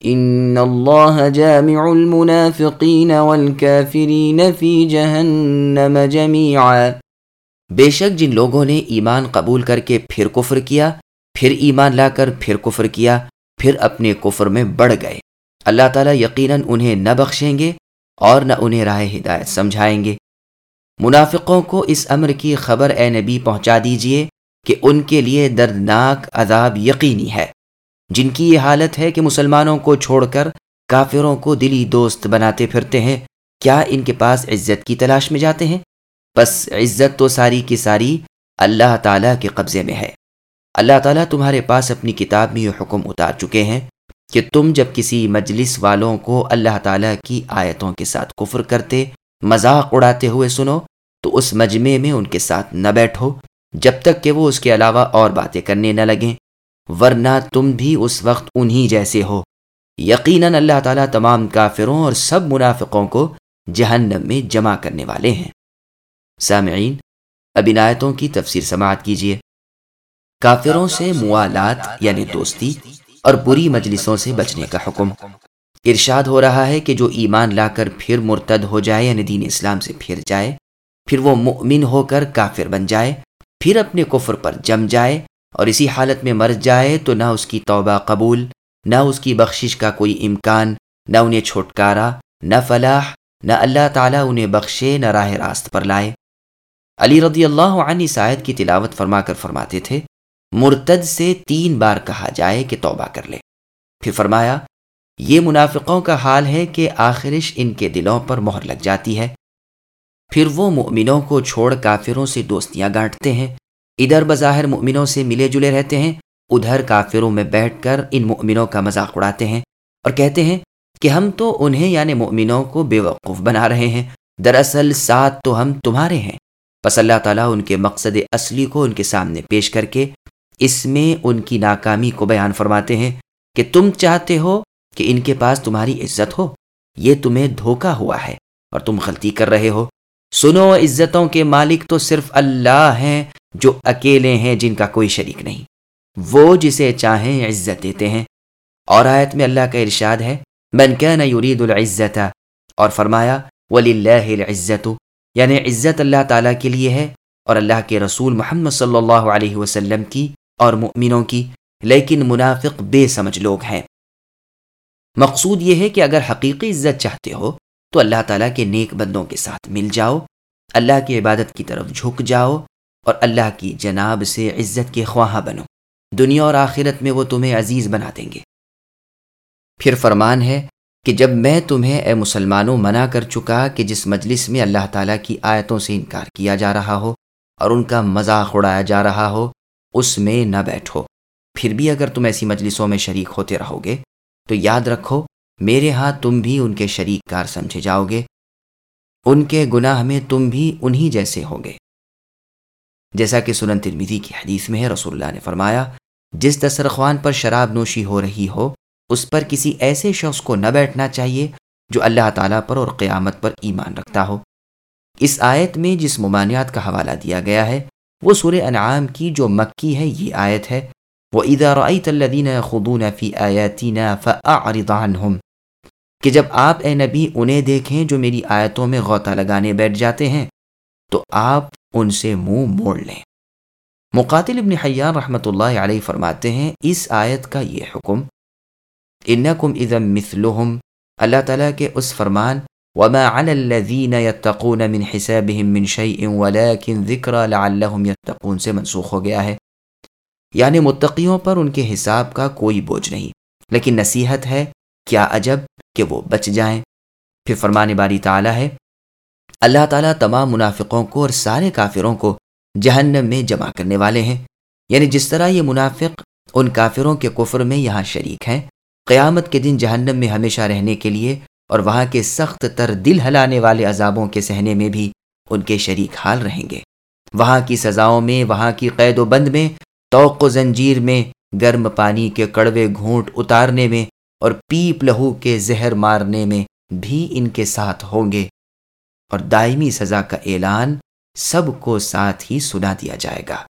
ان اللہ جامع المنافقین والکافرین فی جہنم جميعا۔ بے شک جن لوگوں نے ایمان قبول کر کے پھر کفر کیا، پھر ایمان لا کر پھر کفر کیا، پھر اپنے کفر میں بڑھ گئے۔ اللہ تعالیٰ یقیناً انہیں نہ بخشیں گے اور نہ انہیں راہ ہدایت سمجھائیں گے۔ منافقوں کو اس امر کی خبر اے نبی پہنچا دیجیے کہ ان کے لیے دردناک عذاب یقینی ہے۔ جن کی یہ حالت ہے کہ مسلمانوں کو چھوڑ کر کافروں کو دلی دوست بناتے پھرتے ہیں، کیا ان کے پاس عزت کی تلاش میں جاتے ہیں؟ بس عزت تو ساری کی ساری اللہ تعالیٰ کے قبضے میں ہے۔ اللہ تعالیٰ تمہارے پاس اپنی کتاب میں یہ حکم اتار چکے ہیں کہ تم جب کسی مجلس والوں کو اللہ تعالیٰ کی آیتوں کے ساتھ کفر کرتے، مذاق اڑاتے ہوئے سنو، تو اس مجمع میں ان کے ساتھ نہ بیٹھو، جب تک کہ وہ اس کے علاوہ اور باتیں کرنے نہ لگیں۔ ورنہ تم بھی اس وقت انہی جیسے ہو۔ یقیناً اللہ تعالیٰ تمام کافروں اور سب منافقوں کو جہنم میں جمع کرنے والے ہیں۔ سامعین، اب عنایتوں کی تفسیر سماعت کیجیے کافروں سے موالات یعنی دوستی اور بری مجلسوں سے بچنے کا حکم۔ ارشاد ہو رہا ہے کہ جو ایمان لا کر پھر مرتد ہو جائے یعنی دین اسلام سے پھر جائے، پھر وہ مؤمن ہو کر کافر بن جائے، پھر اپنے کفر پر جم جائے اور اسی حالت میں مر جائے تو نہ اس کی توبہ قبول، نہ اس کی بخشش کا کوئی امکان، نہ انہیں چھٹکارا، نہ فلاح، نہ اللہ تعالیٰ انہیں بخشے، نہ راہ راست پر لائے۔ علی رضی اللہ عنہ سائد کی تلاوت فرما کر فرماتے تھے، مرتد سے تین بار کہا جائے کہ توبہ کر لے۔ پھر فرمایا، یہ منافقوں کا حال ہے کہ آخرش ان کے دلوں پر مہر لگ جاتی ہے۔ پھر وہ مؤمنوں کو چھوڑ کافروں سے دوستیاں گانٹتے ہیں۔ ادھر بظاہر مؤمنوں سے ملے جلے رہتے ہیں، ادھر کافروں میں بیٹھ کر ان مؤمنوں کا مذاق اڑاتے ہیں اور کہتے ہیں کہ ہم تو انہیں یعنی مؤمنوں کو بے وقوف بنا رہے ہیں، دراصل ساتھ تو ہم تمہارے ہیں۔ پس اللہ تعالیٰ ان کے مقصد اصلی کو ان کے سامنے پیش کر کے اس میں ان کی ناکامی کو بیان فرماتے ہیں کہ تم چاہتے ہو کہ ان کے پاس تمہاری عزت ہو، یہ تمہیں دھوکا ہوا ہے اور تم غلطی کر رہے ہو۔ سنو عزتوں کے مالک تو صرف اللہ ہیں جو اکیلے ہیں جن کا کوئی شریک نہیں۔ وہ جسے چاہیں عزت دیتے ہیں۔ اور آیت میں اللہ کا ارشاد ہے، من كان يريد العزت اور فرمایا وللہ العزت یعنی عزت اللہ تعالیٰ کے لیے ہے اور اللہ کے رسول محمد صلی اللہ علیہ وسلم کی اور مؤمنوں کی۔ لیکن منافق بے سمجھ لوگ ہیں۔ مقصود یہ ہے کہ اگر حقیقی عزت چاہتے ہو تو اللہ تعالیٰ کے نیک بندوں کے ساتھ مل جاؤ، اللہ کی عبادت کی طرف جھک جاؤ اور اللہ کی جناب سے عزت کے خواہاں بنو۔ دنیا اور آخرت میں وہ تمہیں عزیز بنا دیں گے۔ پھر فرمان ہے کہ جب میں تمہیں اے مسلمانوں منع کر چکا کہ جس مجلس میں اللہ تعالیٰ کی آیتوں سے انکار کیا جا رہا ہو اور ان کا مذاق اڑایا جا رہا ہو، اس میں نہ بیٹھو۔ پھر بھی اگر تم ایسی مجلسوں میں شریک ہوتے رہو گے، تو یاد رکھو میرے ہاں تم بھی ان کے شریک کار سمجھے جاؤ گے۔ ان کے گناہ میں تم بھی انہی جیسے ہوگے جیسا کہ سنن ترمیدی کی حدیث میں ہے، رسول اللہ نے فرمایا، جس دسترخوان پر شراب نوشی ہو رہی ہو، اس پر کسی ایسے شخص کو نہ بیٹھنا چاہیے جو اللہ تعالیٰ پر اور قیامت پر ایمان رکھتا ہو۔ اس آیت میں جس ممانعات کا حوالہ دیا گیا ہے، وہ سور انعام کی جو مکی ہے، یہ آیت ہے۔ وہ الَّذِينَ يَخُضُونَ فِي آيَاتِنَا فَأَعْرِضَ عَنْهُمْ کہ جب آپ اے نبی انہیں دیکھیں جو میری آیتوں میں غوطہ لگانے بیٹھ جاتے ہیں، تو آپ ان سے منہ موڑ لیں۔ مقاتل ابن حیان رحمۃ اللہ علیہ فرماتے ہیں، اس آیت کا یہ حکم، انکم اذم مثلہم، اللہ تعالیٰ کے اس فرمان، وما على الذين يتقون من حسابهم من شيء ولكن ذكرى لعلهم يتقون سے منسوخ ہو گیا ہے۔ یعنی متقیوں پر ان کے حساب کا کوئی بوجھ نہیں۔ لیکن نصیحت ہے کیا عجب کہ وہ بچ جائیں۔ پھر فرمان باری تعالیٰ ہے، اللہ تعالیٰ تمام منافقوں کو اور سارے کافروں کو جہنم میں جمع کرنے والے ہیں۔ یعنی جس طرح یہ منافق ان کافروں کے کفر میں یہاں شریک ہیں، قیامت کے دن جہنم میں ہمیشہ رہنے کے لیے اور وہاں کے سخت تر دل ہلانے والے عذابوں کے سہنے میں بھی ان کے شریک حال رہیں گے۔ وہاں کی سزاؤں میں، وہاں کی قید و بند میں، توق و زنجیر میں، گرم پانی کے کڑوے گھونٹ اتارنے میں اور پیپ لہو کے زہر مارنے میں بھی ان کے ساتھ ہوں گے۔ اور دائمی سزا کا اعلان سب کو ساتھ ہی سنا دیا جائے گا۔